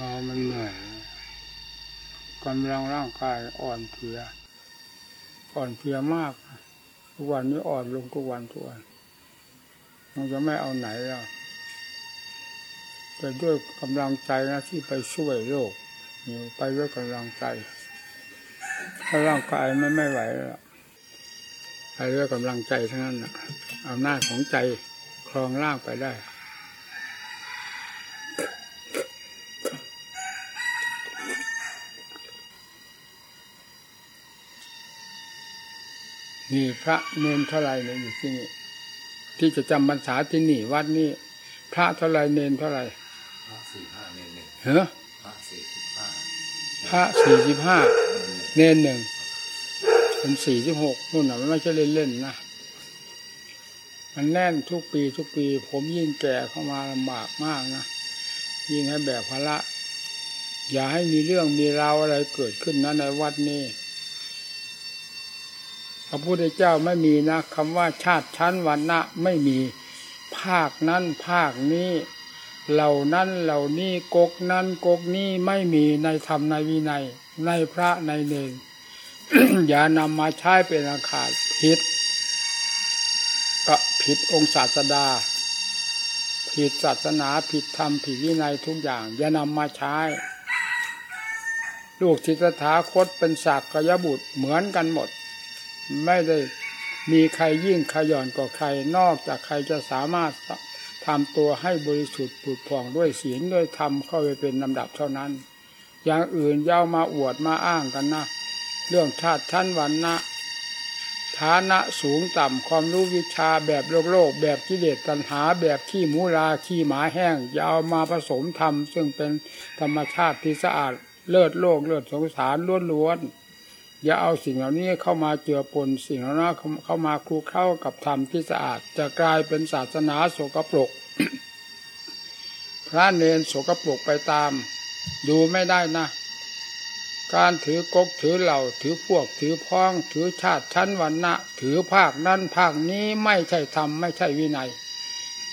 พอมันเหนื่อยกำลังร่างกายอ่อนเพลียอ่อนเพลียมากทุกวันนี้อ่อนลงทุกวันทุกวันมันจะไม่เอาไหนแล้วแต่ด้วยกำลังใจนะที่ไปช่วยโลกอยู่ไปด้วยกำลังใจถ้าร่างกายไม่ไม่ไหวแล้วไปด้วยกำลังใจเทั้งนั้นนะอำนาจของใจครองร่างไปได้ นี่พระเนนเท่าไรเนี่ยอยู่ที่นี่ที่จะจำพรรษาที่นี่วัดนี้พระเท่าไรเนนเท่าไรพระสี่ห้าเนนหนึ่งเฮ้อพระสี่สิบห้าพระสี่สิบห้าเนนหนึ่งเป็นสี่สิบหกนู่นน่ะมันไม่ใช่เล่นๆนะมันแน่นทุกปีทุกปี ผมยิ่งแก่เข้ามาลำบากมากนะยิ่งให้แบกภาระอย่าให้มีเรื่องมีราวอะไรเกิดขึ้นนะในวัดนี้ พระพุทธเจ้าไม่มีนะคำว่าชาติชั้นวันนะไม่มี ภาคนั้นภาคนี้ เหล่านั้นเหล่านี้กกนั้นกกนี้ไม่มีในธรรมในวินัย ในพระในเนรอย่านำมาใช้เป็นอาคาศผิดก็ผิดองค์ศาสดา ผิดศาสนาผิดธรรมผิดวินัยทุกอย่าง อย่านำมาใช้ ลูกศิษย์ถาคตเป็นศักยบุตรเหมือนกันหมด ไม่ได้มีใครยิ่งขย่อนกว่าใครนอกจากใครจะสามารถทำตัวให้บริสุทธิ์ผุดผ่องด้วยศีลด้วยธรรมเข้าไปเป็นลำดับเท่านั้น อย่างอื่นย่ามาอวดมาอ้างกันนะ เรื่องชาติชั้นวันนะฐานะสูงต่ำความรู้วิชาแบบโลกโลก แบบกิเลสตัณหา แบบขี้หมูราขี้หมาแห้งอย่าเอามาผสมธรรม ซึ่งเป็นธรรมชาติที่สะอาดเลิศโลกเลิศสงสารล้วนๆ อย่าเอาสิ่งเหล่านี้เข้ามาเจือปนสิ่งเหล่านั้นเข้ามาคลุกเข้ากับธรรมที่สะอาด จะกลายเป็นศาสนาโสกปรก พระเนนโสกปรกไปตาม ดูไม่ได้นะ การถือกกถือเหล่า ถือพวกถือพ้อง ถือชาติชั้นวันนะถือภาคนั้นภาคนี้ไม่ใช่ธรรมไม่ใช่วินัย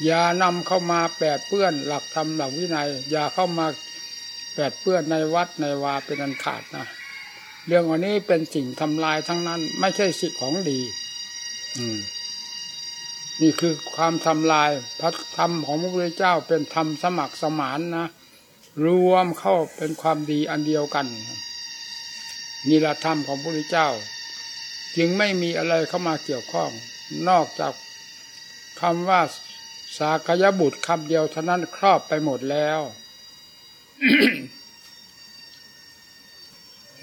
อย่านำเข้ามาแปดเปื้อนหลักธรรมหลักวินัย อย่าเข้ามาแปดเปื้อนในวัดในวาเป็นอันขาดนะ เรื่องอันนี้เป็นสิ่งทำลายทั้งนั้น ไม่ใช่สิ่งของดี อืม นี่คือความทำลายพระธรรมของพระพุทธเจ้าเป็นธรรมสมัครสมานนะรวมเข้าเป็นความดีอันเดียวกันนี่ละธรรมของพระพุทธเจ้า จึงไม่มีอะไรเข้ามาเกี่ยวข้อง นอกจากคำว่าสากยบุตรคำเดียวเท่านั้นครอบไปหมดแล้ว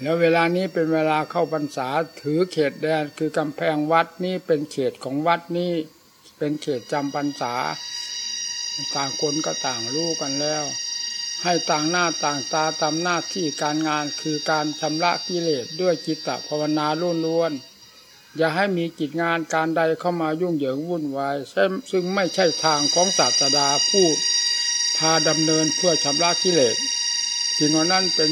แล้วเวลานี้เป็นเวลาเข้าพรรษาถือเขตแดนคือกำแพงวัดนี้เป็นเขตของวัดนี้เป็นเขตจำพรรษา ต่างคนก็ต่างรู้กันแล้ว ให้ต่างหน้าต่างตาตามหน้าที่การงานคือการชำระกิเลสด้วยจิตตภาวนาล้วนๆอย่าให้มีกิจงานการใดเข้ามายุ่งเหยิงวุ่นวายซึ่งไม่ใช่ทางของศาสดาผู้พาดำเนินเพื่อชำระกิเลสสิ่งนั้นเป็น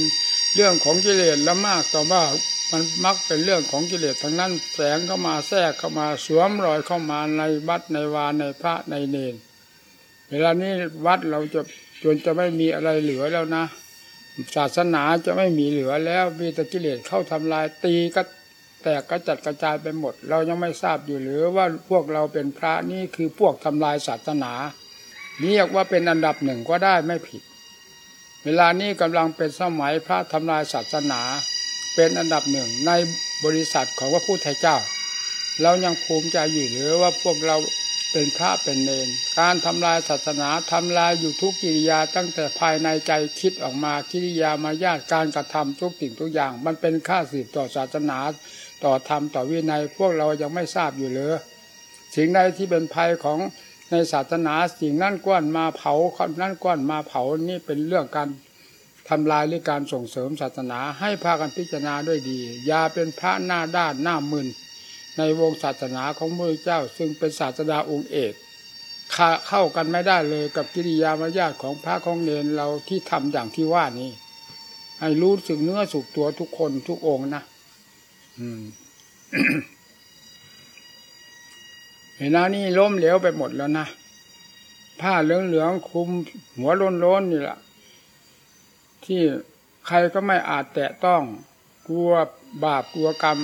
เรื่องของกิเลสและมากต่อว่ามันมักเป็นเรื่องของกิเลสทั้งนั้นแฝงเข้ามาแทรกเข้ามาสวมรอยเข้ามาในวัดในวาในพระในเนรเวลานี้วัดเราจะจนจะไม่มีอะไรเหลือแล้วนะ ศาสนาจะไม่มีเหลือแล้วมีแต่กิเลสเข้าทำลายตีก็แตกกระจัดกระจายไปหมด เรายังไม่ทราบอยู่หรือว่าพวกเราเป็นพระนี่คือพวกทำลายศาสนาเรียกว่าเป็นอันดับหนึ่งก็ได้ไม่ผิด เวลานี้กำลังเป็นสมัยพระทำลายศาสนา เป็นอันดับหนึ่งในบริษัทของพระพุทธเจ้า เรายังภูมิใจอยู่หรือว่าพวกเราเป็นพระเป็นเนรการทำลายศาสนาทำลายอยู่ทุกกิริยาตั้งแต่ภายในใจคิดออกมากิริยามายาทการกระทำทุกสิ่งทุกอย่าง มันเป็นค่าสืบต่อศาสนา ต่อธรรมต่อวินัยพวกเรายังไม่ทราบอยู่เลยสิ่งใดที่เป็นภัยของ ในศาสนาสิ่งนั่นก้อนมาเผานั่นก้อนมาเผานี่เป็นเรื่องการทำลายหรือการส่งเสริมศาสนาให้พากันพิจารณาด้วยดี อย่าเป็นพระหน้าด้านหน้ามึนในวงศาสนาของพระเจ้า ซึ่งเป็นศาสดาองค์เอกเข้ากันไม่ได้เลยกับกิริยามารยาทของพระของเนรเราที่ทำอย่างที่ว่านี้ให้รู้สึกเนื้อสุกตัวทุกคนทุกองนะ อืม เวลานี้ล้มเหลวไปหมดแล้วนะผ้าเหลืองๆคุมหัวล้นๆนี่แหละที่ใครก็ไม่อาจแตะต้องกลัวบาปกลัวกรรม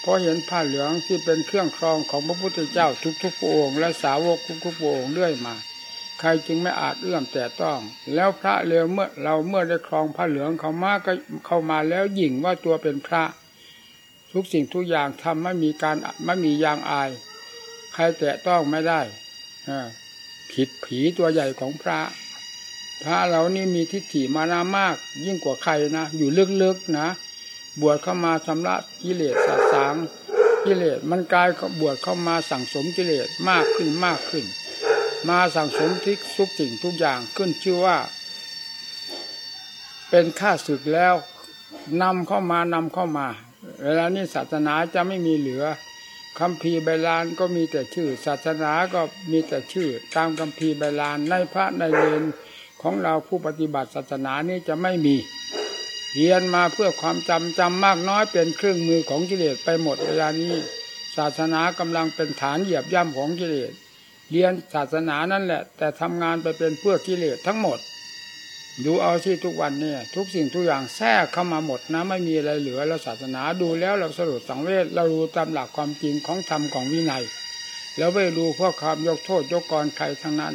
เพราะเห็นผ้าเหลืองที่เป็นเครื่องครองของพระพุทธเจ้าทุกๆพระองค์และสาวกทุกๆพระองค์เรื่อยมา ใครจึงไม่อาจเอื้อมแต่ต้อง แล้วพระเลวเมื่อเราเมื่อได้ครองผ้าเหลืองเขามาก็เข้ามาแล้วหยิ่งว่าตัวเป็นพระ ทุกสิ่งทุกอย่างทำไม่มีการไม่มียางอาย ครแตะต้องไม่ได้ผิดผีตัวใหญ่ของพระ พระเรานี่มีทิฏฐิมานามาก ยิ่งกว่าใครนะ อยู่ลึกๆนะ บวชเข้ามาชำระกิเลสสาสางกิเลสมันกลายบวชเข้ามาสั่งสมกิเลสมากขึ้นมากขึ้น มาสั่งสมทิกทุกสิ่งทุกอย่างขึ้นชื่อว่า เป็นข้าศึกแล้วนำเข้ามานำเข้ามา เวลานี้ศาสนาจะไม่มีเหลือ คำพีใบลานก็มีแต่ชื่อ ศาสนาก็มีแต่ชื่อ ตามคำพีใบลานในพระในเลนของเราผู้ปฏิบัติศาสนานี้จะไม่มีเรียนมาเพื่อความจำจำมากน้อยเป็นเครื่องมือของกิเลสไปหมดเวลานี้ ศาสนากำลังเป็นฐานเหยียบย่ำของกิเลสเรียนศาสนานั่นแหละ แต่ทำงานไปเป็นเพื่อกิเลสทั้งหมด ดูเอาที่ทุกวันเนี่ยทุกสิ่งทุกอย่างแทรกเข้ามาหมดนะ ไม่มีอะไรเหลือแล้วศาสนาดูแล้วเราสรุปสังเวชเรารู้ตามหลักความจริงของธรรมของวินัย แล้วไม่ดูเพื่อความยกโทษยกกรใครทั้งนั้น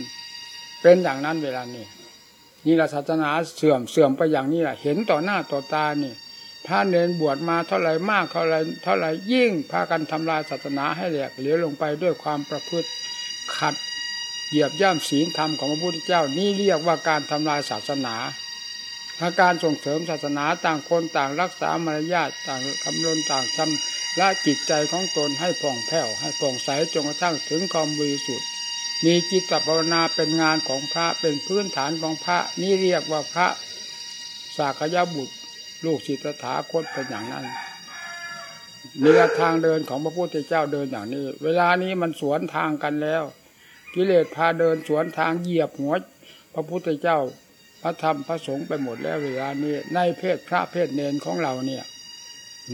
เป็นอย่างนั้นเวลานี้นี่ละศาสนาเสื่อมเสื่อมไปอย่างนี้แหละเห็นต่อหน้าต่อตานี่พระเนนบวชมาเท่าไรมากเท่าไรเท่าไรยิ่งพากันทำลายศาสนาให้แหลกเหลวลงไปด้วยความประพฤติขัด เหยียบย่ำศีลธรรมของพระพุทธเจ้านี่เรียกว่าการทำลายศาสนาถ้าการส่งเสริมศาสนาต่างคนต่างรักษามารยาทต่างคำนนต่างทำละจิตใจของตนให้ผ่องแผ้วให้ผ่องใสจนกระทั่งถึงความบริสุทธิ์มีจิตภาวนาเป็นงานของพระเป็นพื้นฐานของพระนี่เรียกว่าพระสากยบุตร ลูกศิษย์ถาคตเป็นอย่างนั้นนี่ทางเดินของพระพุทธเจ้าเดินอย่างนี้ เวลานี้มันสวนทางกันแล้ว กิเลสพาเดินสวนทางเหยียบหัว พระพุทธเจ้าพระธรรมพระสงฆ์ไปหมดแล้วเวลานี้ในเพศพระเพศเนนของเราเนี่ย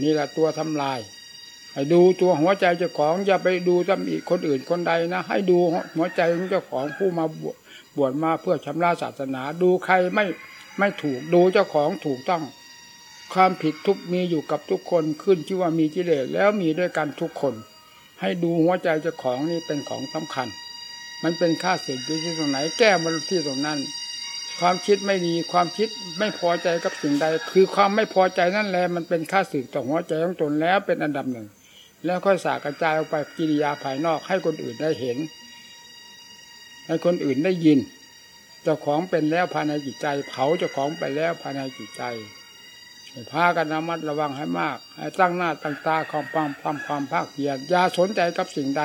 นี่แหละตัวทำลายให้ดูตัวหัวใจเจ้าของอย่าไปดูตำอีกคนอื่นคนใดนะ ให้ดูหัวใจของเจ้าของผู้มาบวชบวชมาเพื่อชำระศาสนา ดูใครไม่ไม่ถูกดูเจ้าของถูกต้อง ความผิดทุกมีอยู่กับทุกคนขึ้นที่ว่ามีกิเลสแล้วมีด้วยกันทุกคน ให้ดูหัวใจเจ้าของนี่เป็นของสำคัญ มันเป็นค่าเสียอยู่ที่ตรงไหน แก้มันที่ตรงนั้น ความคิดไม่ดีความคิดไม่พอใจกับสิ่งใด คือความไม่พอใจนั่นแหละมันเป็นค่าสึกต่อหัวใจของตนแล้วเป็นอันดับหนึ่ง แล้วค่อยสากระจายออกไปกิริยาภายนอกให้คนอื่นได้เห็น ให้คนอื่นได้ยินเจ้าของเป็นแล้วภายในจิตใจ เผาเจ้าของไปแล้วภายในจิตใจพากันระมัดระวังให้มาก ให้ตั้งหน้าตั้งตาความความความความภาคเพียรอย่าสนใจกับสิ่งใด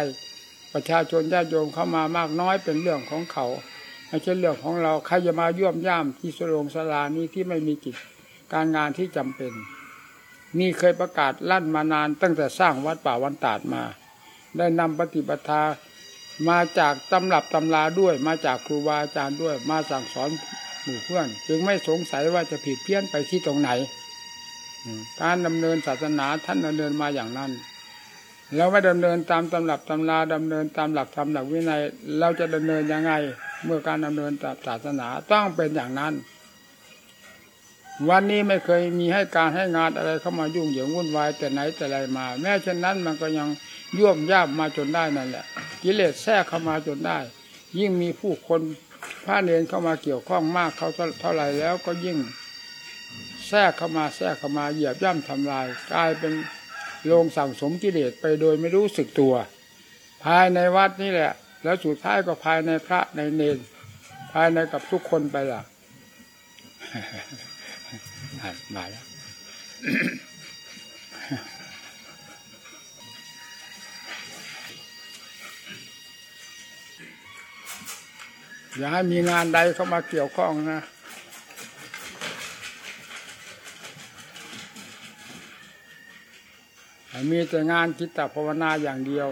ประชาชนญาติโยมเข้ามามากน้อยเป็นเรื่องของเขาไม่ใช่เรื่องของเราใครจะมาย่วมย่ามที่สโรงสลานี้ที่ไม่มีกิจการงานที่จำเป็น นี่เคยประกาศลั่นมานานตั้งแต่สร้างวัดป่าวันตาดมา ได้นำปฏิปทามาจากตำรับตำราด้วย มาจากครูบาอาจารย์ด้วย มาสั่งสอนหมู่เพื่อน จึงไม่สงสัยว่าจะผิดเพี้ยนไปที่ตรงไหน การดำเนินศาสนาท่านดำเนินมาอย่างนั้น เราไม่ดำเนินตามตำรับตำราดำเนินตามหลักธรรมหลักวินัย เราจะดำเนินยังไง เมื่อการดำเนินศาสนาต้องเป็นอย่างนั้น วันนี้ไม่เคยมีให้การให้งานอะไรเข้ามายุ่งเหยิงวุ่นวายแต่ไหนแต่ไรมา แม้เช่นนั้นมันก็ยังย่วมย่ามมาจนได้นั่นแหละ กิเลสแทรกเข้ามาจนได้ ยิ่งมีผู้คนพระเนรเข้ามาเกี่ยวข้องมากเขาเท่าไหร่แล้วก็ยิ่งแทรกเข้ามาแทรกเข้ามาเหยียบย่ำทำลาย กลายเป็น โรงสั่งสมกิเลสไปโดยไม่รู้สึกตัว ภายในวัดนี่แหละ แล้วสุดท้ายก็ภายในพระในเนรภายในกับทุกคนไปล่ะมาแล้วอย่าให้มีงานใดเข้ามาเกี่ยวข้องนะ มีแต่งานจิตตภาวนาอย่างเดียว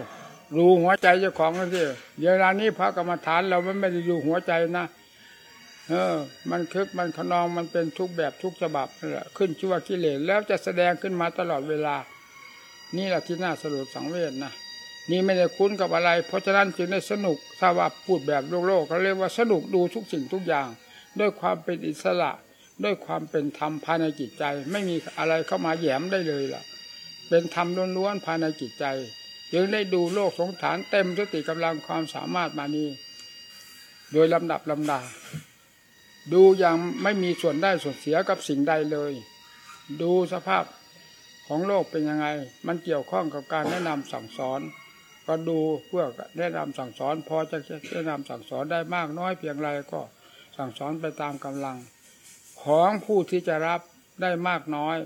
รู้หัวใจเจ้าของนั่นสิเวลานี้พระกรรมฐานเราไม่ได้ดูหัวใจนะเออ มันคึกมันขนองมันเป็นทุกแบบทุกฉบับนั่นแหละขึ้นชื่อว่ากิเลสแล้วจะแสดงขึ้นมาตลอดเวลา นี่แหละที่น่าสรุปสังเวชนะนี่ไม่ได้คุ้นกับอะไร เพราะฉะนั้นจึงได้สนุกถ้าว่าพูดแบบโลกโลกเขาเรียกว่าสนุกดูทุกสิ่งทุกอย่าง ด้วยความเป็นอิสระ ด้วยความเป็นธรรมภายในจิตใจ ไม่มีอะไรเข้ามาแยมได้เลยล่ะ เป็นธรรมล้วนๆภายในจิตใจยังได้ดูโลกสงสารเต็มสติกำลังความสามารถมานี้ โดยลำดับลำดา ดูอย่างไม่มีส่วนได้ส่วนเสียกับสิ่งใดเลย ดูสภาพของโลกเป็นยังไง มันเกี่ยวข้องกับการแนะนำสั่งสอน ก็ดูเพื่อแนะนำสั่งสอน พอจะแนะนำสั่งสอนได้มากน้อยเพียงไรก็สั่งสอนไปตามกำลัง ของผู้ที่จะรับได้มากน้อย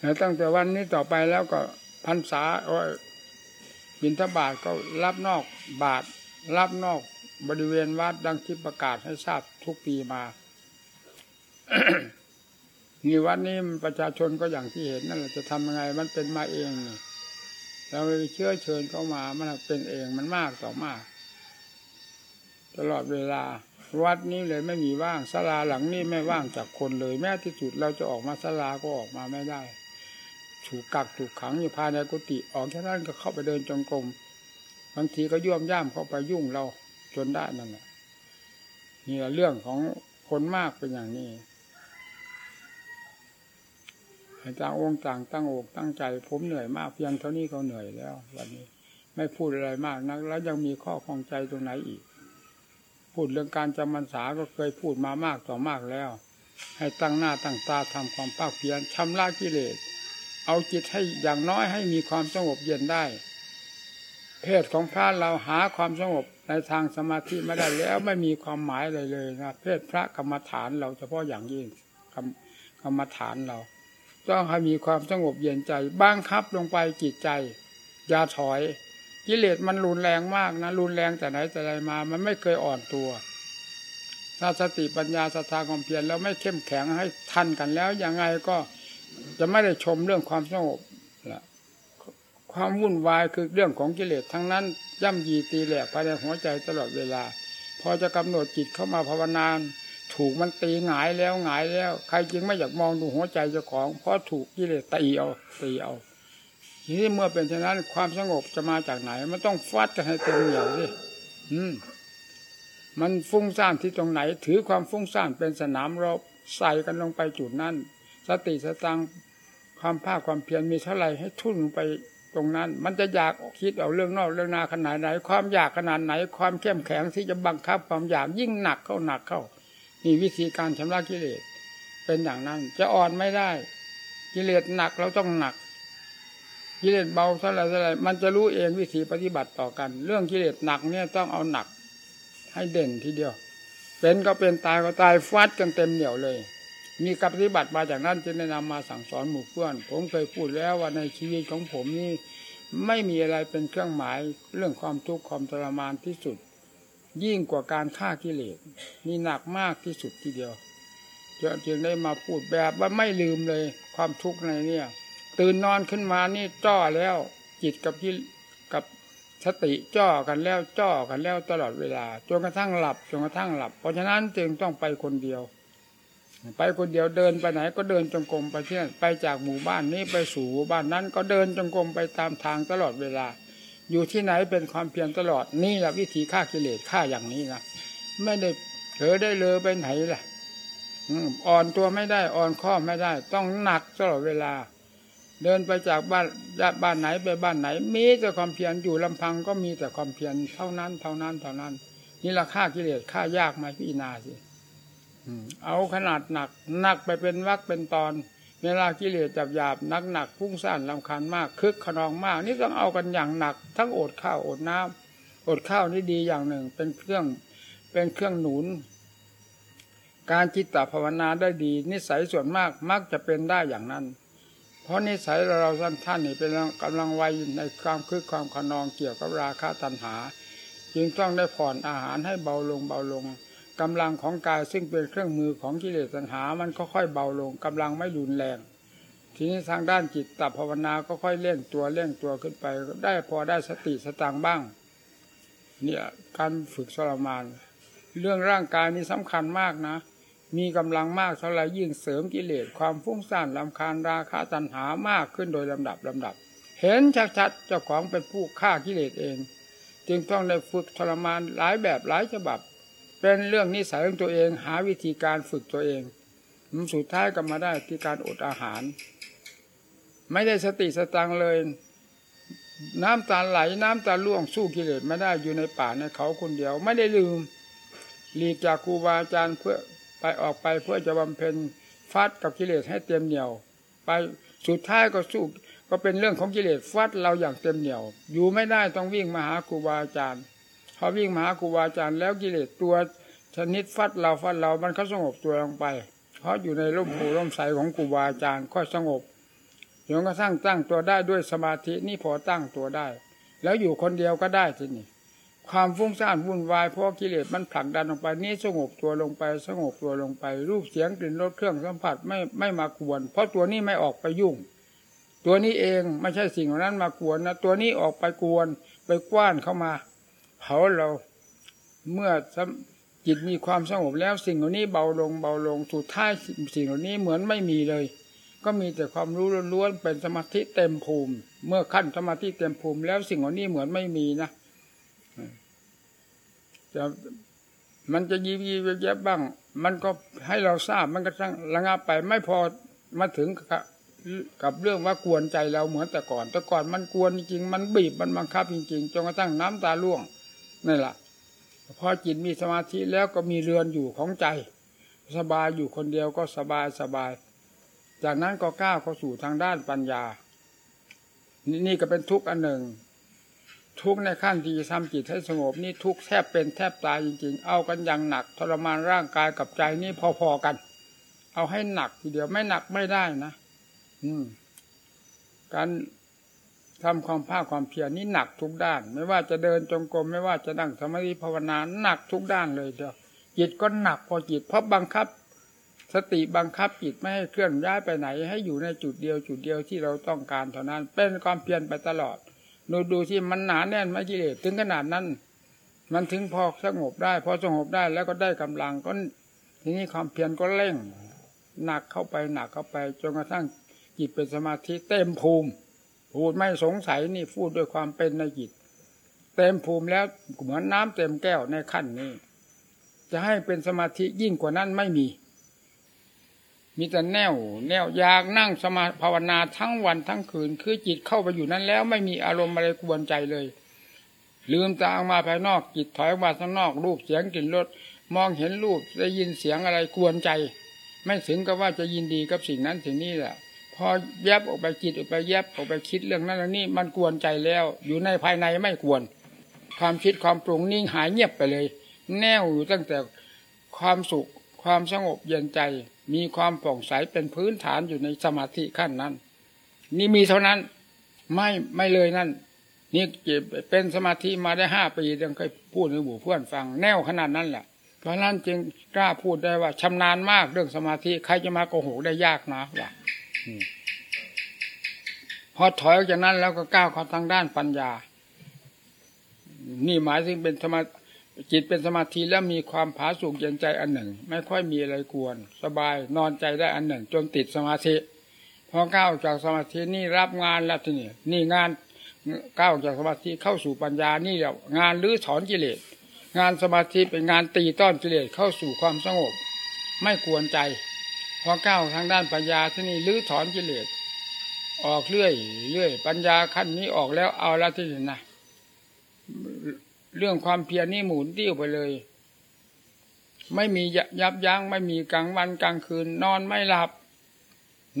แล้วตั้งแต่วันนี้ต่อไปแล้วก็พรรษาบินทบาทก็รับนอกบาท รับนอกบริเวณวัดดังที่ประกาศให้ทราบทุกปีมานี่วัดนี้ประชาชนก็อย่างที่เห็นนั่นแหละจะทำยังไง มันเป็นมาเองเราเชื่อเชิญเข้ามามันเป็นเองมันมากต่อมาก ตลอดเวลา วัดนี้เลยไม่มีว่างศาลาหลังนี้ไม่ว่างจากคนเลย แม้ที่สุดเราจะออกมาศาลาก็ออกมาไม่ได้ ถูกกักถูกขังอยู่ภายในกุฏิออกแค่นั้นก็เข้าไปเดินจงกรมบางทีก็ย่วมย่ามเข้าไปยุ่งเราจนได้นั่นแหละนี่แหละเรื่องของคนมากเป็นอย่างนี้อาจารย์องค์ต่างตั้งอกตั้งใจ ผมเหนื่อยมากเพียงเท่านี้เขาเหนื่อยแล้ว วันนี้ ไม่พูดอะไรมากนัก แล้วยังมีข้อข้องใจตรงไหนอีก พูดเรื่องการจำพรรษาก็เคยพูดมามากต่อมากแล้ว ให้ตั้งหน้าตั้งตาทำความภาคเพียรชำระกิเลส เอาจิตให้อย่างน้อยให้มีความสงบเย็นได้ เพศของพระเราหาความสงบในทางสมาธิไม่ได้แล้วไม่มีความหมายอะไรเลยนะเพศพระกรรมฐานเราเฉพาะอย่างยิ่งกรรมฐานเรา ต้องให้มีความสงบเย็นใจบังคับลงไปจิตใจ อย่าถอย กิเลสมันรุนแรงมากนะรุนแรงแต่ไหนแต่ไรมา มันไม่เคยอ่อนตัวถ้าสติปัญญาศรัทธาความเพียรแล้วไม่เข้มแข็งให้ทันกันแล้วยังไงก็ จะไม่ได้ชมเรื่องความสงบละความวุ่นวายคือเรื่องของกิเลสทั้งนั้น ย่ำยีตีแหลกภายในหัวใจตลอดเวลา พอจะกำหนดจิตเข้ามาภาวนาถูกมันตีหงายแล้วหงายแล้ว ใครจึงไม่อยากมองดูหัวใจเจ้าของ เพราะถูกกิเลสตีเอาตีเอาทีนี้เมื่อเป็นเช่นนั้น ความสงบจะมาจากไหน มันต้องฟัดกันให้เต็มเหนียวสิอืม มันฟุ้งซ่านที่ตรงไหน ถือความฟุ้งซ่านเป็นสนามรบใส่กันลงไปจุดนั้น สติสตังความภาคความเพียรมีเท่าไรให้ทุ่นไปตรงนั้น มันจะอยากคิดเอาเรื่องนอกเรื่องนาขนาดไหน ความอยากขนาดไหน ความเข้มแข็งที่จะบังคับความอยากยิ่งหนักเข้าหนักเข้านี่วิธีการชำระกิเลสเป็นอย่างนั้น จะอ่อนไม่ได้ กิเลสหนักเราต้องหนัก กิเลสเบาเท่าไรเท่าไรมันจะรู้เองวิธีปฏิบัติต่อกัน เรื่องกิเลสหนักเนี่ยต้องเอาหนัก ให้เด่นทีเดียว เป็นก็เป็นตายก็ตายฟัดกันเต็มเหนียวเลย มีการปฏิบัติมาจากนั้นจึงได้นำมาสั่งสอนหมู่เพื่อน ผมเคยพูดแล้วว่าในชีวิตของผมนี่ไม่มีอะไรเป็นเครื่องหมายเรื่องความทุกข์ความทรมานที่สุด ยิ่งกว่าการฆ่ากิเลสนี่หนักมากที่สุดทีเดียวจึงได้มาพูดแบบว่าไม่ลืมเลยความทุกข์ในเนี่ย ตื่นนอนขึ้นมานี่จ้อแล้ว จิตกับที่กับสติจ้อกันแล้วจ้อกันแล้วตลอดเวลาจนกระทั่งหลับจนกระทั่งหลับ เพราะฉะนั้นจึงต้องไปคนเดียว ไปคนเดียวเดินไปไหนก็เดินจงกรมไปเที่นั่นไปจากหมู่บ้านนี้ไปสู่หมู่บ้านนั้นก็เดินจงกรมไปตามทางตลอดเวลา อยู่ที่ไหนเป็นความเพียรตลอดนี่แหละวิธีฆ่ากิเลสฆ่าอย่างนี้นะไม่ได้เผลอได้เลยไปไหนล่ะอ่อนตัวไม่ได้อ่อนข้อไม่ได้ ต้องหนักตลอดเวลา เดินไปจากบ้านบ้านไหนไปบ้านไหน มีแต่ความเพียรอยู่ลำพังก็มีแต่ความเพียรเท่านั้น เท่านั้นเท่านั้น นี่ละฆ่ากิเลสฆ่ายากไหมพี่นาสิ เอาขนาดหนักหนักไปเป็นวักเป็นตอน เวลากิเลสจับหยาบหนักหนักพุ่งสั้นลำคันมากคึกขนองมาก นี่ต้องเอากันอย่างหนัก ทั้งอดข้าวอดน้ำอดข้าวนี่ดีอย่างหนึ่ง เป็นเครื่องเป็นเครื่องหนุน การจิตตภาวนาได้ดี นิสัยส่วนมากมักจะเป็นได้อย่างนั้น เพราะนิสัยเราท่านท่านนี่เป็นกำลังวัยในความคึกความขนองเกี่ยวกับราคะตัณหา จึงต้องได้ผ่อนอาหารให้เบาลงเบาลง กำลังของกายซึ่งเป็นเครื่องมือของกิเลสตัณหา มันก็ค่อยเบาลงกำลังไม่รุนแรง ทีนี้ทางด้านจิตตภาวนาก็ค่อยเล่งตัวเล่งตัวขึ้นไป ได้พอได้สติสตางบ้าง เนี่ยการฝึกสรมาน เรื่องร่างกายนี่สำคัญมากนะ มีกำลังมากเท่าไรยิ่งเสริมกิเลสความฟุ้งซ่านลำคาญราคะตัณหามากขึ้นโดยลำดับลำดับ เห็นชัดๆเจ้าของเป็นผู้ฆ่ากิเลสเอง จึงต้องได้ฝึกทรมานหลายแบบหลายฉบับ เป็นเรื่องนิสัยของตัวเองหาวิธีการฝึกตัวเองสุดท้ายก็มาได้ที่การอดอาหาร ไม่ได้สติสตังเลย น้ำตาไหลน้ำตาล่วงสู้กิเลสไม่ได้อยู่ในป่าในเขาคนเดียว ไม่ได้ลืมหลีกจากครูบาอาจารย์เพื่อไปออกไปเพื่อจะบำเพ็ญฟัดกับกิเลสให้เต็มเหนียว ไปสุดท้ายก็สู้ก็เป็นเรื่องของกิเลสฟัดเราอย่างเต็มเหนียว อยู่ไม่ได้ต้องวิ่งมาหาครูบาอาจารย์ พอวิ่งมาหาครูบาอาจารย์แล้วกิเลสตัวชนิดฟัดเราฟัดเรามันก็สงบตัวลงไป เพราะอยู่ในร่มโพร่มใสของครูบาอาจารย์ค่อยสงบจนกระทั่งตั้งตัวได้ด้วยสมาธินี่พอตั้งตัวได้ แล้วอยู่คนเดียวก็ได้ทีนี้ความฟุ้งซ่านวุ่นวายเพราะกิเลสมันผลักดันลงไปนี่สงบตัวลงไป สงบตัวลงไป รูปเสียงกลิ่นรสเครื่องสัมผัสไม่ไม่มากวน เพราะตัวนี้ไม่ออกไปยุ่ง ตัวนี้เองไม่ใช่สิ่งนั้นมากวนนะตัวนี้ออกไปกวนไปกว้านเข้ามา เผาเราเมื่อจิตมีความสงบแล้วสิ่งเหล่านี้เบาลงเบาลงสุดท้ายสิ่งเหล่านี้เหมือนไม่มีเลย ก็มีแต่ความรู้ล้วนๆเป็นสมาธิเต็มภูมิ เมื่อขั้นสมาธิเต็มภูมิแล้วสิ่งเหล่านี้เหมือนไม่มีนะจะมันจะยียีแยบบ้าง มันก็ให้เราทราบมันก็ตั้งระงับไปไม่พอมาถึงกับเรื่องว่ากวนใจเราเหมือนแต่ก่อน แต่ก่อนมันกวนจริงๆมันบีบมันบังคับจริงๆจนกระทั่งน้ำตาล่วง นี่แหละพอจิตมีสมาธิแล้วก็มีเรือนอยู่ของใจ สบายอยู่คนเดียวก็สบายสบาย จากนั้นก็ก้าวเข้าสู่ทางด้านปัญญา นี่ก็เป็นทุกข์อันหนึ่ง ทุกข์ในขั้นที่จะทำจิตให้สงบนี่ทุกข์แทบเป็นแทบตายจริงๆ เอากันอย่างหนักทรมานร่างกายกับใจนี่พอๆกัน เอาให้หนักทีเดียวไม่หนักไม่ได้นะ อืม การ ทำความภาคความเพียรนี่หนักทุกด้าน ไม่ว่าจะเดินจงกรมไม่ว่าจะนั่งสมาธิภาวนาหนักทุกด้านเลยเดียวจิตก็หนักพอจิตเพราะบังคับ สติบังคับจิตไม่ให้เคลื่อนย้ายไปไหน ให้อยู่ในจุดเดียวจุดเดียวที่เราต้องการเท่านั้น เป็นความเพียรไปตลอดดูดูที่มันหนาแน่นไม่กิเลสถึงขนาดนั้น มันถึงพอสงบได้ พอสงบได้แล้วก็ได้กำลังก็ทีนี้ความเพียรก็เร่งหนักเข้าไปหนักเข้าไปจนกระทั่งจิตเป็นสมาธิเต็มภูมิ พูดไม่สงสัยนี่พูดด้วยความเป็นในจิต เต็มภูมิแล้วเหมือนน้ำเต็มแก้วในขั้นนี้ จะให้เป็นสมาธิยิ่งกว่านั้นไม่มี มีแต่แนวแนวอยากนั่งสมาภาวนาทั้งวันทั้งคืน คือจิตเข้าไปอยู่นั้นแล้วไม่มีอารมณ์อะไรกวนใจเลย ลืมตาออกมาภายนอกจิตถอยออกมาข้างนอกรูปเสียงกลิ่นรสมองเห็นรูปได้ยินเสียงอะไรกวนใจ ไม่ถึงกับว่าจะยินดีกับสิ่งนั้นสิ่งนี้แหละ พอแยบออกไปจิตออกไปแยบออกไปคิดเรื่องนั้นนี้มันกวนใจแล้ว อยู่ในภายในไม่กวน ความคิดความปรุงนิ่งหายเงียบไปเลย แน่วอยู่ตั้งแต่ความสุขความสงบเย็นใจ มีความผ่องใสเป็นพื้นฐานอยู่ในสมาธิขั้นนั้น นี่มีเท่านั้นไม่ไม่เลยนั่นนี่เป็นสมาธิมาได้ห้าปียังเคยพูดในหมู่เพื่อนฟัง แน่วขนาดนั้นแหละเพราะนั้นจึงกล้าพูดได้ว่าชำนาญมากเรื่องสมาธิใครจะมาโกหกได้ยากนะว่า พอถอยออกจากนั้นแล้วก็ก้าวเข้าทางด้านปัญญา นี่หมายถึงเป็นสมาจิตเป็นสมาธิแล้วมีความผาสุกเย็นใจอันหนึ่ง ไม่ค่อยมีอะไรกวน สบายนอนใจได้อันหนึ่ง จนติดสมาธิพอก้าวจากสมาธินี่รับงานแล้วทีนี้นี่งานก้าวจากสมาธิเข้าสู่ปัญญานี่แล้วงานรื้อถอนกิเลสงานสมาธิเป็นงานตีต้อนกิเลสเข้าสู่ความสงบ ไม่กวนใจ อก้าวทางด้านปัญญาที่นี่ลื้อถอนกิเลสออกเรื่อยเรื่อยปัญญาขั้นนี้ออกแล้วเอาละที่นี่นะเรื่องความเพียรนี่หมุนติ้วไปเลย ไม่มียับยั้งไม่มีกลางวันกลางคืน นอนไม่หลับ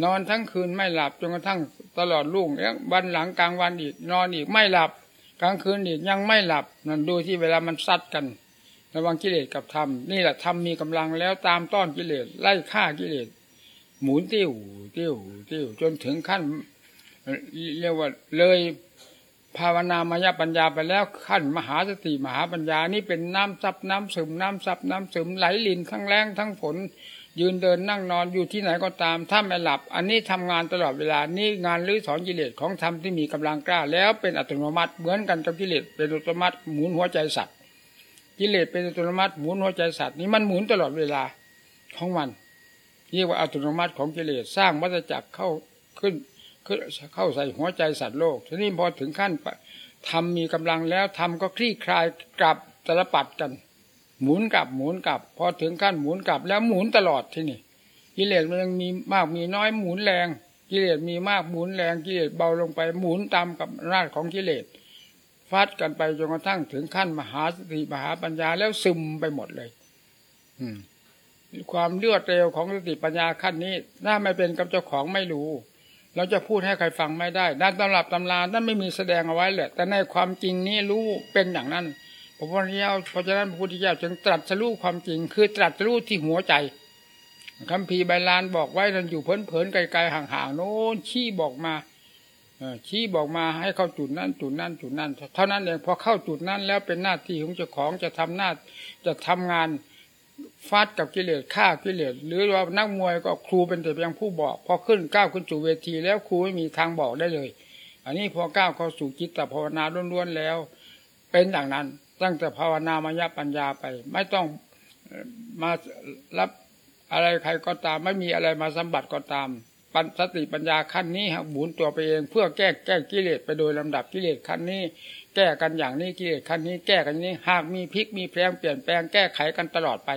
นอนทั้งคืนไม่หลับจนกระทั่งตลอดลุ่งแล้ววันหลังกลางวันอีก นอนอีกไม่หลับ กลางคืนอีกยังไม่หลับนั่นดูที่เวลามันซัดกันระวังกิเลสกับธรรมนี่แหละธรรมมีกำลังแล้วตามต้อนกิเลสไล่ฆ่ากิเลส หมุนติ้วติ้วติ้วจนถึงขั้นเรียกว่าเลยภาวนามายปัญญาไปแล้วขั้นมหาสติมหาปัญญานี่เป็นน้ำซับน้ำซึมน้ำซับน้ำซึมไหลลินทั้งแรงทั้งฝนยืนเดินนั่งนอนอยู่ที่ไหนก็ตาม ถ้าไม่หลับ อันนี้ทำงานตลอดเวลานี่งานรื้อถอนกิเลสของธรรมที่มีกำลังกล้า แล้วเป็นอัตโนมัติเหมือนกันกับกิเลสเป็นอัตโนมัติหมุนหัวใจสัตว์กิเลสเป็นอัตโนมัติหมุนหัวใจสัตว์นี่มันหมุนตลอดเวลาของมัน เรียกว่าอัตโนมัติของกิเลสสร้างวัฏจักรเข้าขึ้นเข้าใส่หัวใจสัตว์โลก ทีนี้พอถึงขั้นทำมีกำลังแล้วทำก็คลี่คลายกลับตลปัดกัน หมุนกลับหมุนกลับ พอถึงขั้นหมุนกลับแล้วหมุนตลอดที่นี่กิเลสมันยังมีมากมีน้อยหมุนแรงกิเลสมีมากหมุนแรงกิเลสเบาลงไปหมุนตามกับราชของกิเลสฟาดกันไปจนกระทั่งถึงขั้นมหาสติมหาปัญญาแล้วซึมไปหมดเลย อืม ความเลือดเร็วของสติปัญญาขั้นนี้ถ้าไม่เป็นกับเจ้าของไม่รู้ เราจะพูดให้ใครฟังไม่ได้ด้านตำรับตำรานั้นไม่มีแสดงเอาไว้แหละแต่ในความจริงนี้รู้เป็นอย่างนั้นพระพุทธเจ้าเพราะฉะนั้นพระพุทธเจ้าจึงตรัสรู้ความจริง คือตรัสรู้ที่หัวใจคำพีใบลานบอกไว้ท่านอยู่เผินๆไกลๆห่างๆโน้นชี้บอกมาชี้บอกมาให้เข้าจุดนั้นจุดนั้นจุดนั้น เท่านั้นเองพอเข้าจุดนั้นแล้วเป็นหน้าที่ของเจ้าของจะทำหน้าจะทำงาน ฟาดกับกิเลสฆ่ากิเลสหรือว่านักมวยก็ครูเป็นแต่เพียงผู้บอก พอขึ้นก้าวขึ้นสู่เวทีแล้วครูไม่มีทางบอกได้เลย อันนี้พอก้าวเข้าสู่จิตตภาวนาล้วนๆแล้ว เป็นอย่างนั้นตั้งแต่ภาวนามายปัญญาไป ไม่ต้องมารับอะไรใครก็ตาม ไม่มีอะไรมาสัมบัติก็ตามปัญสติปัญญาขั้นนี้หมุนตัวไปเอง เพื่อแก้แก้กิเลสไปโดยลำดับกิเลสขั้นนี้ แก้กันอย่างนี้กิเลสขั้นนี้แก้กันนี้ หากมีพลิกมีแปลงเปลี่ยนแปลงแก้ไขกันตลอดไป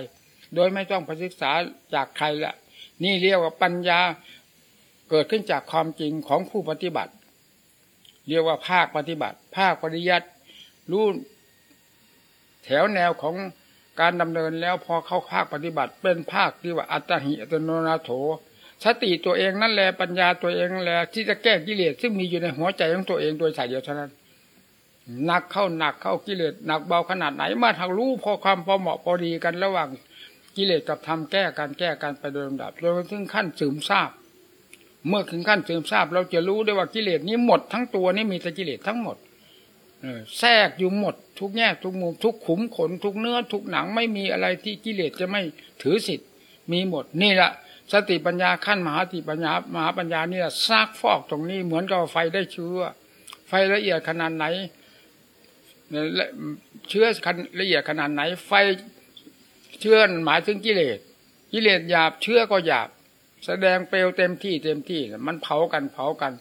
โดยไม่ต้องไปศึกษาจากใครละนี่เรียกว่าปัญญาเกิดขึ้นจากความจริงของผู้ปฏิบัติ เรียกว่าภาคปฏิบัติ ภาคปริยัติรู้แถวแนวของการดำเนินแล้วพอเข้าภาคปฏิบัติ เป็นภาคที่ว่าอัตหิอัตโนนาโถสติตัวเองนั่นแหละปัญญาตัวเองนั่นแหละที่จะแก้กิเลสซึ่งมีอยู่ในหัวใจของตัวเองโดยสายเดียวเท่านั้น หนักเข้าหนักเข้ากิเลสหนักเบาขนาดไหนมาทางรู้พอความพอเหมาะพอดีกันระหว่างกิเลสกับธรรมแก้กันแก้กันไปโดยลำดับจนถึงขั้นซึมซาบ เมื่อถึงขั้นซึมซาบ เราจะรู้ได้ว่ากิเลสนี้หมดทั้งตัวนี้มีแต่กิเลสทั้งหมดแทรกอยู่หมด ทุกแง่ทุกมุมทุกขุมขน ทุกเนื้อ ทุกหนังไม่มีอะไรที่กิเลสจะไม่ถือสิทธิ์ มีหมดนี่แหละสติปัญญาขั้นมหาสติปัญญามหาปัญญาเนี่ยซากฟอกตรงนี้เหมือนกับไฟได้เชื้อ ไฟละเอียดขนาดไหน เชื้อละเอียดขนาดไหน ไฟเชื้อหมายถึงกิเลสกิเลสหยาบเชื้อก็หยาบ แสดงเปลวเต็มที่เต็มที่ มันเผากันเผากัน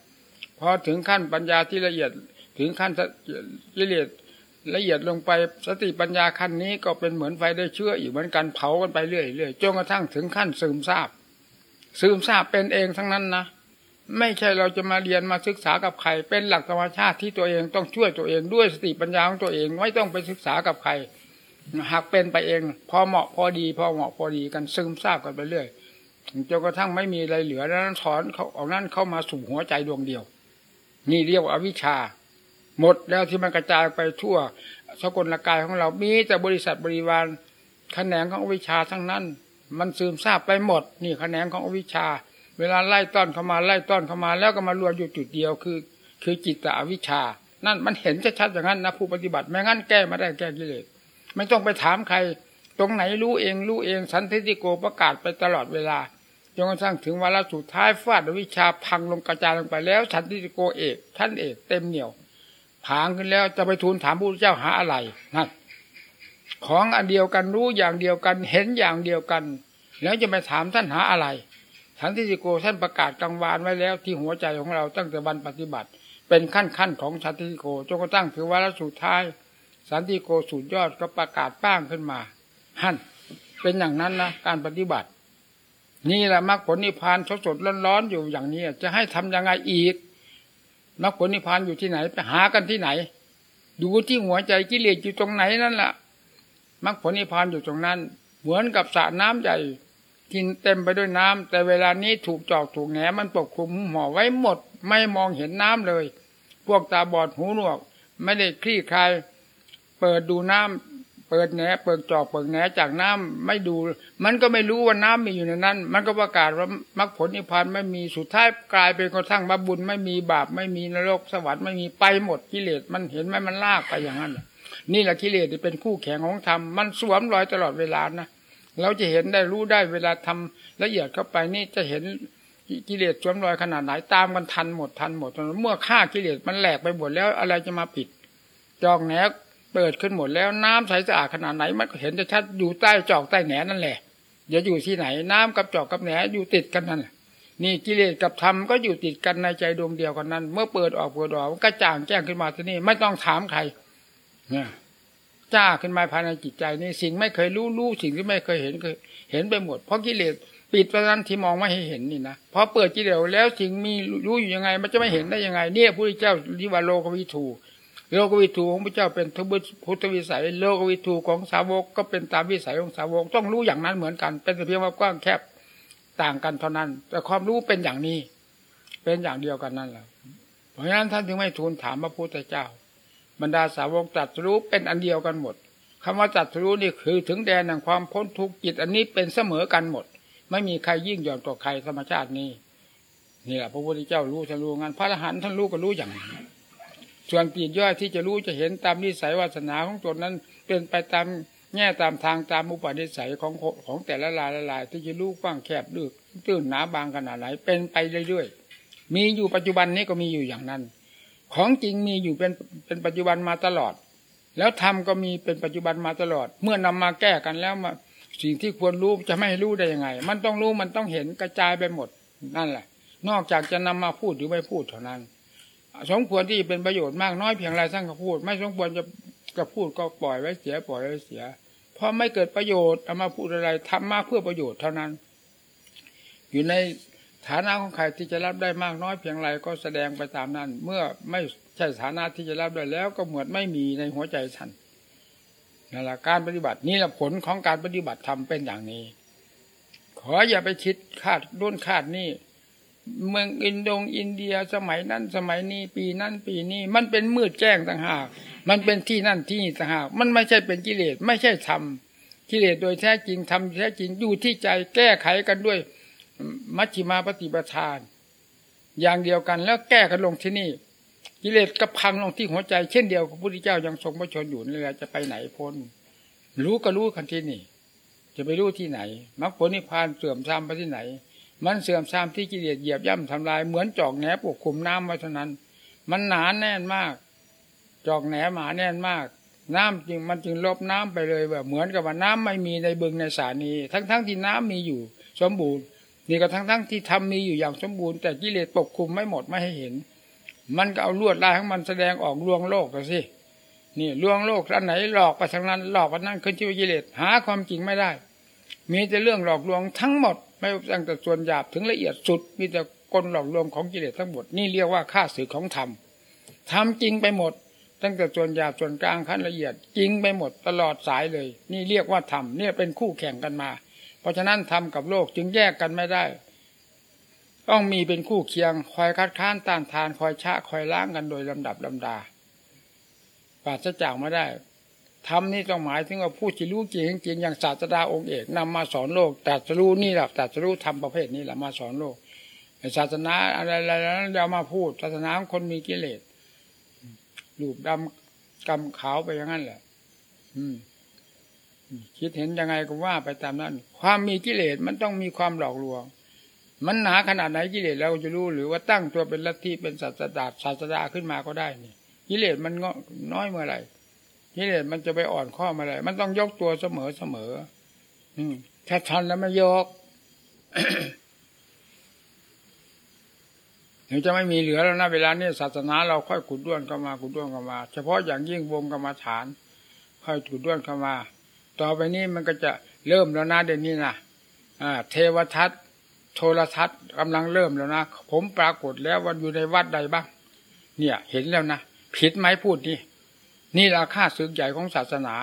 พอถึงขั้นปัญญาที่ละเอียดถึงขั้นกิเลสละเอียดลงไปสติปัญญาขั้นนี้ก็เป็นเหมือนไฟได้เชื้ออีกเหมือนกันเผากันไปเรื่อยๆจนกระทั่งถึงขั้นซึมซาบซึมซาบเป็นเองทั้งนั้นนะ ไม่ใช่เราจะมาเรียนมาศึกษากับใคร เป็นหลักธรรมชาติที่ตัวเองต้องช่วยตัวเองด้วยสติปัญญาของตัวเองไม่ต้องไปศึกษากับใครหากเป็นไปเอง พอเหมาะพอดี พอเหมาะพอดีกันซึมซาบกันไปเรื่อยจนกระทั่งไม่มีอะไรเหลือแล้วนั้นถอนเขาเอานั้นเข้ามาสู่หัวใจดวงเดียว นี่เรียกว่าอวิชชา หมดแล้วที่มันกระจายไปทั่วสกุลกายของเรา มีแต่บริษัทบริวารแขนงของอวิชชาทั้งนั้น มันซึมซาบไปหมด นี่แขนงของอวิชชา เวลาไล่ต้อนเข้ามาไล่ต้อนเข้ามาแล้วก็มารวมอยู่จุดเดียวคือ คือจิตตอวิชา นั่นมันเห็นชัดๆอย่างนั้นนะผู้ปฏิบัติไม่งั้นแก้ไม่ได้แก้กิเลสไม่ต้องไปถามใคร ตรงไหนรู้เองรู้เองสันติโกประกาศไปตลอดเวลาจนกระทั่งถึงวาระสุดท้ายฟาดวิชาพังลงกระจายลงไปแล้วสันติโกเอกท่านเอกเต็มเหนียวผางขึ้นแล้วจะไปทูลถามพระเจ้าหาอะไรนั่นของอันเดียวกันรู้อย่างเดียวกันเห็นอย่างเดียวกัน แล้วจะไปถามท่านหาอะไร สันติโกท่านประกาศกลางวานไว้แล้วที่หัวใจของเราตั้งแต่วันปฏิบัติ เป็นขั้นขั้นของสันติโกจนกระทั่งถือว่าละสุดท้าย สันติโกสุดยอดก็ประกาศป้างขึ้นมาฮั่นเป็นอย่างนั้นนะการปฏิบัติ นี่แหละมรรคผลนิพพานสดสดร้อนๆอยู่อย่างนี้จะให้ทํำยังไงอีกมรรคผลนิพพานอยู่ที่ไหนไปหากันที่ไหน ดูที่หัวใจกิเลสอยู่ตรงไหนนั่นแหละมรรคผลนิพพานอยู่ตรงนั้น เหมือนกับสระน้ำใหญ่ กินเต็มไปด้วยน้ำแต่เวลานี้ถูกจอกถูกแหนมันปกคลุมห่อไว้หมด ไม่มองเห็นน้ำเลย พวกตาบอดหูหนวก ไม่ได้คลี่คลายเปิดดูน้ำเปิดแหนเปิดจอกเปิดแหนจากน้ำไม่ดู มันก็ไม่รู้ว่าน้ำมีอยู่ในนั้น มันก็ประกาศว่ามรรคผลนิพพานไม่มีสุดท้ายกลายเป็นกระทั่งบาบุญไม่มีบาปไม่มีนรกสวรรค์ไม่มีไปหมดกิเลสมันเห็นไหมมันลากไปอย่างนั้นนี่แหละกิเลสเป็นคู่แข่งของธรรมมันสวมรอยตลอดเวลานะ เราจะเห็นได้รู้ได้เวลาทำละเอียดเข้าไปนี่จะเห็นกิเลสสวมรอยขนาดไหนตามกันทันหมดทันหมดเมื่อฆ่ากิเลสมันแหลกไปหมดแล้วอะไรจะมาปิด จอกแหนเปิดขึ้นหมดแล้วน้ำใสสะอาดขนาดไหนมันเห็นจะชัดอยู่ใต้จอกใต้แหนนั่นแหละอย่าอยู่ที่ไหนน้ำกับจอกกับแหนอยู่ติดกันนั่นนี่กิเลสกับธรรมก็อยู่ติดกันในใจดวงเดียวกันนั้น เมื่อเปิดออกเปิดออกก็จ่างแจ้งขึ้นมาที่นี่ไม่ต้องถามใครเนี่ย จ้าขึ้นมาภายในจิตใจนี่สิ่งไม่เคยรู้รู้สิ่งที่ไม่เคยเห็นเคยเห็นไปหมด เพราะกิเลสปิดเพระนั้นที่มองไม่ให้เห็นนี่นะพอเปิดกิเลสแล้วสิ่งมีรู้อยู่ยังไง มันจะไม่เห็นได้ยังไง เนี่ยพระพุทธเจ้าลิวาโลกวิถูโลกวิถูของพระเจ้าเป็นทุบพุทธวิสัย โลกวิถูของสาวกก็เป็นตามวิสัยของสาวก ต้องรู้อย่างนั้นเหมือนกัน เป็นเพียงว่ากว้างแคบต่างกันเท่านั้น แต่ความรู้เป็นอย่างนี้ เป็นอย่างเดียวกันนั่นแหละเพราะฉะนั้นท่านจึงไม่ทูลถามพระพุทธเจ้า บรรดาสาวกตรัสรู้เป็นอันเดียวกันหมดคำว่าตรัสรู้นี่คือถึงแดนแห่งความพ้นทุกข์จิตอันนี้เป็นเสมอกันหมด ไม่มีใครยิ่งหย่อนต่อใครธรรมชาตินี้นี่แหละพระพุทธเจ้ารู้ท่านรู้งานพระอรหันต์ท่านรู้ก็รู้อย่างนี้ส่วนปีดย่อยที่จะรู้จะเห็นตามนิสัยวาสนาของตนนั้น เป็นไปตามแง่ตามทางตามอุปนิสัยของของแต่ละลายละลายที่จะรู้กว้างแคบลึกตื้นหนาบางขนาดไหนเป็นไปเรื่อยๆมีอยู่ปัจจุบันนี้ก็มีอยู่อย่างนั้น ของจริงมีอยู่เป็นเป็นปัจจุบันมาตลอด แล้วธรรมก็มีเป็นปัจจุบันมาตลอด เมื่อนำมาแก้กันแล้วมาสิ่งที่ควรรู้จะไม่รู้ได้ยังไง มันต้องรู้มันต้องเห็นกระจายไปหมดนั่นแหละ นอกจากจะนำมาพูดหรือไม่พูดเท่านั้น สมควรที่เป็นประโยชน์มากน้อยเพียงไรสร้างก็พูด ไม่สมควรจะจะพูดก็ปล่อยไว้เสียปล่อยไว้เสีย เพราะไม่เกิดประโยชน์เอามาพูดอะไรทำมาเพื่อประโยชน์เท่านั้น อยู่ใน ฐานะของใครที่จะรับได้มากน้อยเพียงไรก็แสดงไปตามนั้น เมื่อไม่ใช่ฐานะที่จะรับได้แล้ว ก็เหมือนไม่มีในหัวใจท่านนั่นแหละการปฏิบัตินี่แหละผลของการปฏิบัติทำเป็นอย่างนี้ ขออย่าไปคิดคาดด้นคาดนี่เมืองอินโดงอินเดียสมัยนั้นสมัยนี้ปีนั้นปีนี้มันเป็นมืดแจ้งต่างหาก มันเป็นที่นั่นที่นี่ต่างหาก มันไม่ใช่เป็นกิเลสไม่ใช่ธรรมกิเลสโดยแท้จริงทำแท้จริงอยู่ที่ใจแก้ไขกันด้วย มัชฌิมาปฏิปทาน อย่างเดียวกันแล้วแก้กันลงที่นี่ กิเลสก็พังลงที่หัวใจ เช่นเดียวกับพระพุทธเจ้ายังทรงพระชนอยู่นี่แหละจะไปไหนพ้น รู้ก็รู้กันที่นี่ จะไปรู้ที่ไหนมรรคผลนิพพานเสื่อมทรามไปที่ไหน มันเสื่อมทรามที่กิเลสเหยียบย่ำทำลายเหมือนจอกแหนปกคลุมน้ำไว้เท่านั้น มันหนาแน่นมาก จอกแหนหมาแน่นมากน้ำจึงมันจึงลบน้ำไปเลยแบบเหมือนกับว่าน้ำไม่มีในบึงในสานีทั้งๆทที่น้ำมีอยู่ สมบูรณ์ นี่ก็ทั้งๆทที่ทำมีอยู่อย่างสมบูรณ์แต่กิเลสปกคลุมไม่หมดไม่ให้เห็น มันก็เอาลวดลายของมันแสดงออกลวงโลกกันสินี่ลวงโลกอันไหนหลอกไปทางนั้นหลอกไปนั่นขึ้นชื่อกิเลสหาความจริงไม่ได้ มีแต่เรื่องหลอกลวงทั้งหมด ไม่ตั้งแต่ส่วนหยาบถึงละเอียดสุด มีแต่กลหลอกลวงของกิเลสทั้งหมดนี่เรียกว่าค่าสื่อของธรรมทำจริงไปหมด ตั้งแต่ส่วนหยาบส่วนกลางขั้นละเอียด จริงไปหมดตลอดสายเลย นี่เรียกว่าธรรมเนี่ยเป็นคู่แข่งกันมา เพราะฉะนั้นธรรมกับโลกจึงแยกกันไม่ได้ ต้องมีเป็นคู่เคียงคอยคัดค้านต้านทานคอยชะคอยล้างกันโดยลำดับลำดาปราศจากไม่ได้ธรรมนี่ต้องหมายถึงว่าผู้ที่รู้จริงจริงอย่างศาสดาองค์เอกนำมาสอนโลกแต่จะรู้นี่แหละแต่จะรู้ธรรมประเภทนี้แหละมาสอนโลกศาสนาอะไรอะไรนั้นเรามาพูดศาสนาของคนมีกิเลสรูปดำกำขาวไปอย่างนั้นแหละ อืม คิดเห็นยังไงก็ว่าไปตามนั้น ความมีกิเลสมันต้องมีความหลอกลวง มันหนาขนาดไหนกิเลสเราจะรู้หรือว่าตั้งตัวเป็นลัทธิเป็นศาสดาศาสดาขึ้นมาก็ได้นี่กิเลสมันน้อยเมื่อไหร่กิเลสมันจะไปอ่อนข้อเมาเลยมันต้องยกตัวเสมอเสมอ อืมถ้าทันแล้วไม่ยกถึงจะไม่มีเหลือแล้วนะเวลานี้ศาสนาเราค่อยขุดด้วนเข้ามาขุดด้วนเข้ามา เฉพาะอย่างยิ่งวงกรรมฐาน ค่อยขุดด้วนเข้ามา ต่อไปนี้มันก็จะเริ่มแล้วนะเดี๋ยวนี้นะอ่า เทวทัศน์ โทรทัศน์กำลังเริ่มแล้วนะ ผมปรากฏแล้วว่าอยู่ในวัดใดบ้าง เนี่ย เห็นแล้วนะ ผิดไหมพูดนี่ นี่ราคาสึกใหญ่ของศาสนา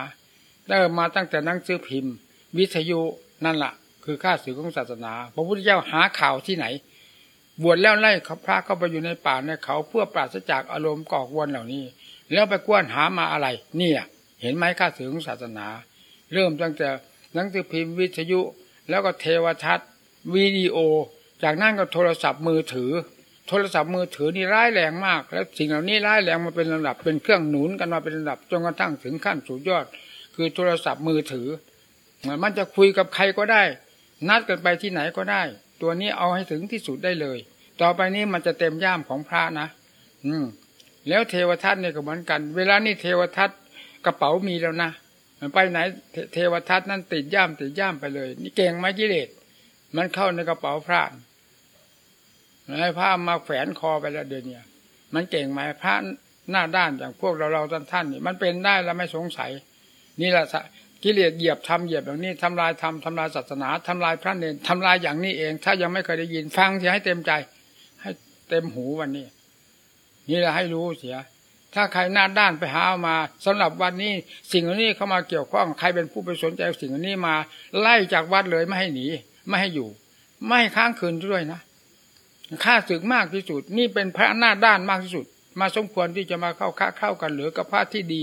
เริ่มมาตั้งแต่นังสือพิมพ์ วิทยุนั่นแหละคือค่าสึกของศาสนา พระพุทธเจ้าหาข่าวที่ไหน บวชแล้วไล่พระเข้าไปอยู่ในป่าในเขาเพื่อปราศจากอารมณ์ก่อกวนเหล่านี้ แล้วไปกวนหามาอะไร เนี่ย เห็นไหมค่าสึกของศาสนา เริ่มตั้งแต่หนังสือพิมพ์วิทยุ แล้วก็เทวทัศน์วิดีโอ จากนั้นก็โทรศัพท์มือถือ โทรศัพท์มือถือนี่ร้ายแรงมาก แล้วสิ่งเหล่านี้ร้ายแรงมาเป็นลำดับเป็นเครื่องหนุนกันมาเป็นลำดับจนกระทั่งถึงขั้นสุดยอด คือโทรศัพท์มือถือมันจะคุยกับใครก็ได้ นัดกันไปที่ไหนก็ได้ ตัวนี้เอาให้ถึงที่สุดได้เลย ต่อไปนี้มันจะเต็มย่ามของพระนะ อืม แล้วเทวทัตเนี่ยก็เหมือนกัน เวลานี้เทวทัตกระเป๋ามีแล้วนะ ไปไหนเทวทัตนั่นติดย่ามติดย่ามไปเลย นี่เก่งไหมกิเลสมันเข้าในกระเป๋าพระให้พระมาแขวนคอไปแล้วเดี๋ยวนี้มันเก่งไหมพระหน้าด้านอย่างพวกเราเราท่านท่านนี่มันเป็นได้แล้วไม่สงสัย นี่แหละกิเลสเหยียบทำเหยียบอย่างนี้ทำลายธรรมทำลายศาสนาทำลายพระเนรทำลายอย่างนี้เอง ถ้ายังไม่เคยได้ยินฟังเสียให้เต็มใจ ให้เต็มหูวันนี้ นี่แหละให้รู้เสีย ถ้าใครหน้าด้านไปหาเอมาสำหรับวันนี้ สิ่งนี้เข้ามาเกี่ยวข้องใครเป็นผู้ไปสนใจสิ่งนี้มา ไล่จากวัดเลยไม่ให้หนี ไม่ให้อยู่ ไม่ค้างคืนด้วยนะค่าศึกมากที่สุด นี่เป็นพระหน้าด้านมากที่สุด มาสมควรที่จะมาเข้าค้าเข้ากันหรือกับพระที่ดี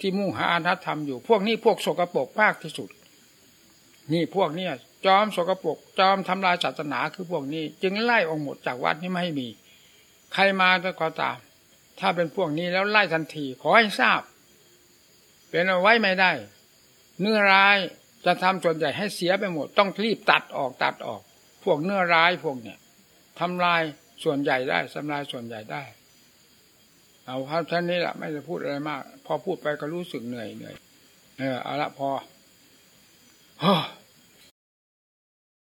ที่มุ่งหาอนัตธรรมอยู่ พวกนี้พวกโสกปกมากที่สุด นี่พวกเนี้ยจอมโสกปกจอมทำลายศาสนาคือพวกนี้ จึงไล่ออกหมดจากวัดนี้ไม่ให้มี ใครมาก็ตาม ถ้าเป็นพวกนี้แล้วไล่ทันที ขอให้ทราบ เป็นเอาไว้ไม่ได้ เนื้อร้ายจะทำส่วนใหญ่ให้เสียไปหมด ต้องรีบตัดออกตัดออก พวกเนื้อร้ายพวกเนี่ยทำลายส่วนใหญ่ได้ทำลายส่วนใหญ่ได้ เอาครับท่านนี้แหละไม่จะพูดอะไรมาก พอพูดไปก็รู้สึกเหนื่อยเหนื่อยเออเอาละพอ